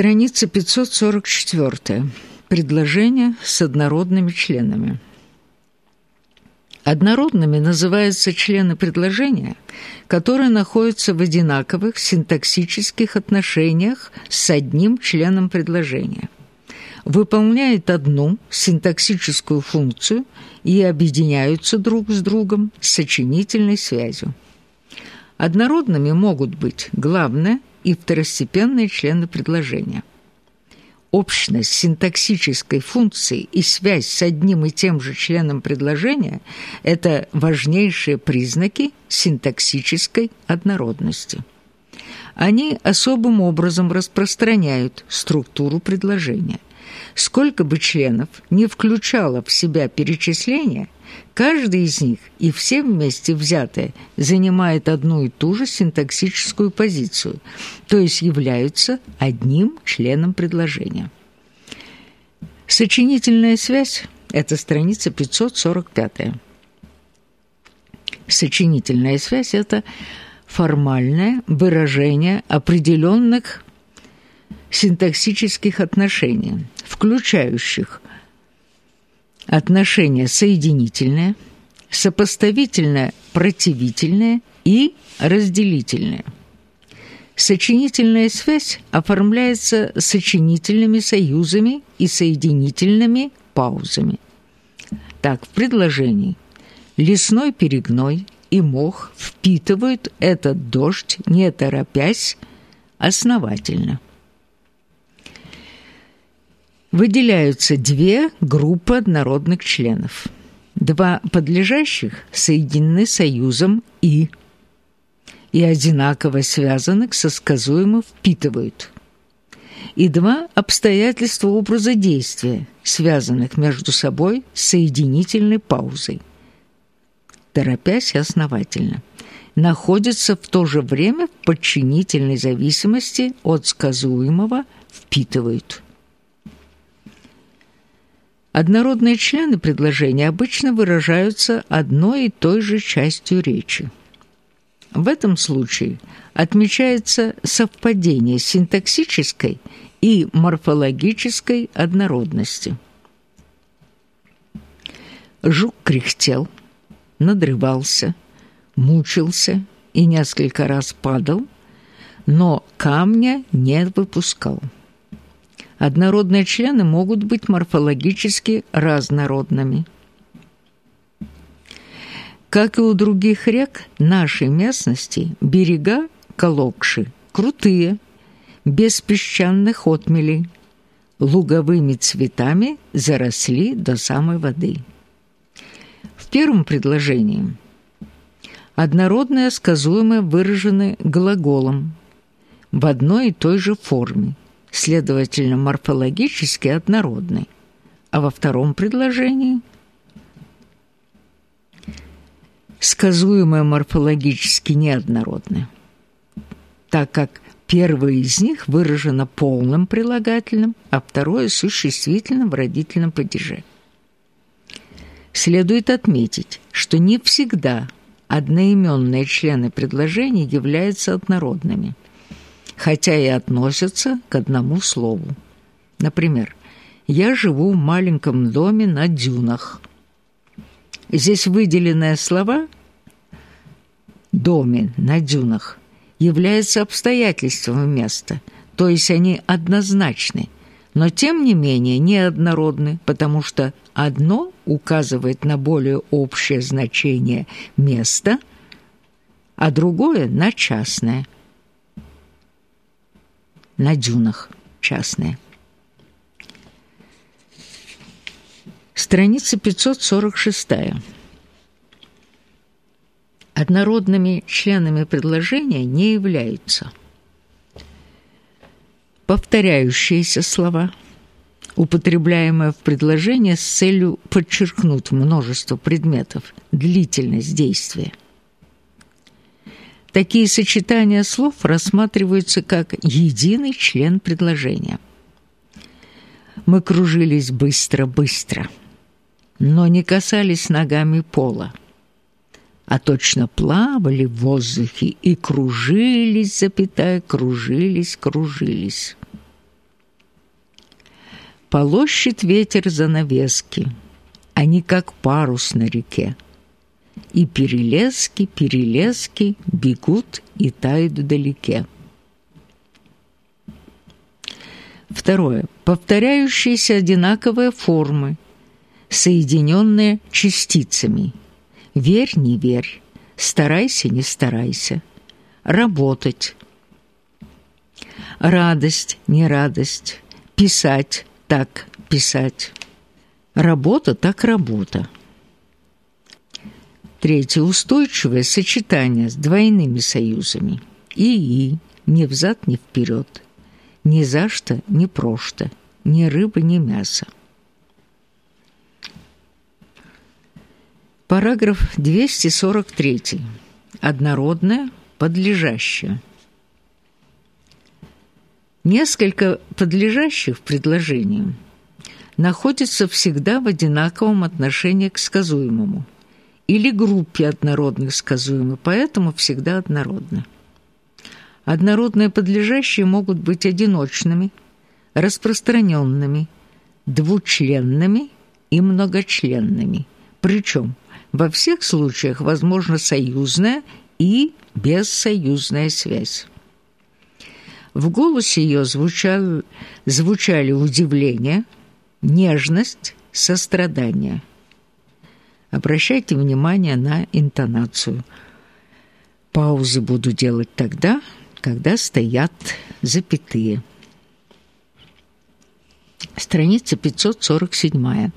Страница 544. Предложение с однородными членами. Однородными называются члены предложения, которые находятся в одинаковых синтаксических отношениях с одним членом предложения, выполняют одну синтаксическую функцию и объединяются друг с другом сочинительной связью. Однородными могут быть главное и второстепенные члены предложения. Общность синтаксической функции и связь с одним и тем же членом предложения – это важнейшие признаки синтаксической однородности. Они особым образом распространяют структуру предложения. Сколько бы членов не включало в себя перечисление – Каждый из них и все вместе взятые занимает одну и ту же синтаксическую позицию, то есть являются одним членом предложения. Сочинительная связь – это страница 545. Сочинительная связь – это формальное выражение определенных синтаксических отношений, включающих отношение соединительное, сопоставительное противительное и разделительное. Сочинительная связь оформляется сочинительными союзами и соединительными паузами. Так, в предложении «лесной перегной» и мох впитывают этот дождь, не торопясь, основательно – выделяются две группы однородных членов. Два подлежащих соединены союзом «и» и одинаково связанных со сказуемым впитывают. И два обстоятельства образа действия, связанных между собой соединительной паузой. Торопясь основательно находятся в то же время в подчинительной зависимости от сказуемого впитывают. Однородные члены предложения обычно выражаются одной и той же частью речи. В этом случае отмечается совпадение синтаксической и морфологической однородности. Жук кряхтел, надрывался, мучился и несколько раз падал, но камня не выпускал. Однородные члены могут быть морфологически разнородными. Как и у других рек нашей местности, берега Калокши крутые, без песчаных отмелей, луговыми цветами заросли до самой воды. В первом предложении однородное сказуемое выражены глаголом в одной и той же форме, следовательно, морфологически однородны, а во втором предложении сказуемое морфологически неоднородны, так как первое из них выражено полным прилагательным, а второе – существительным в родительном падеже. Следует отметить, что не всегда одноименные члены предложений являются однородными – хотя и относятся к одному слову. Например, «Я живу в маленьком доме на дюнах». Здесь выделенные слова «доме на дюнах» являются обстоятельством места, то есть они однозначны, но тем не менее неоднородны, потому что одно указывает на более общее значение места, а другое – на частное – на дюнах частные. Страница 546. Однородными членами предложения не являются повторяющиеся слова, употребляемые в предложении с целью подчеркнуть множество предметов, длительность действия – Такие сочетания слов рассматриваются как единый член предложения. Мы кружились быстро-быстро, но не касались ногами пола, а точно плавали в воздухе и кружились, запятая, кружились, кружились. Полощет ветер занавески, Они как парус на реке. И перелески, перелески Бегут и тают вдалеке. Второе. Повторяющиеся одинаковые формы, соединенные частицами. Верь, не верь, старайся, не старайся. Работать. Радость, не радость. Писать, так писать. Работа, так работа. Третье. Устойчивое сочетание с двойными союзами. И-и, ни взад, ни вперед ни за что, ни прошто, ни рыба, ни мясо. Параграф 243. Однородное, подлежащее. Несколько подлежащих в предложении находятся всегда в одинаковом отношении к сказуемому или группе однородных сказуемых, поэтому всегда однородно. Однородные подлежащие могут быть одиночными, распространенными, двучленными и многочленными. Причем во всех случаях возможна союзная и бессоюзная связь. В голосе ее звучали, звучали удивление, нежность, сострадание. Обращайте внимание на интонацию. Паузы буду делать тогда, когда стоят запятые. Страница 547.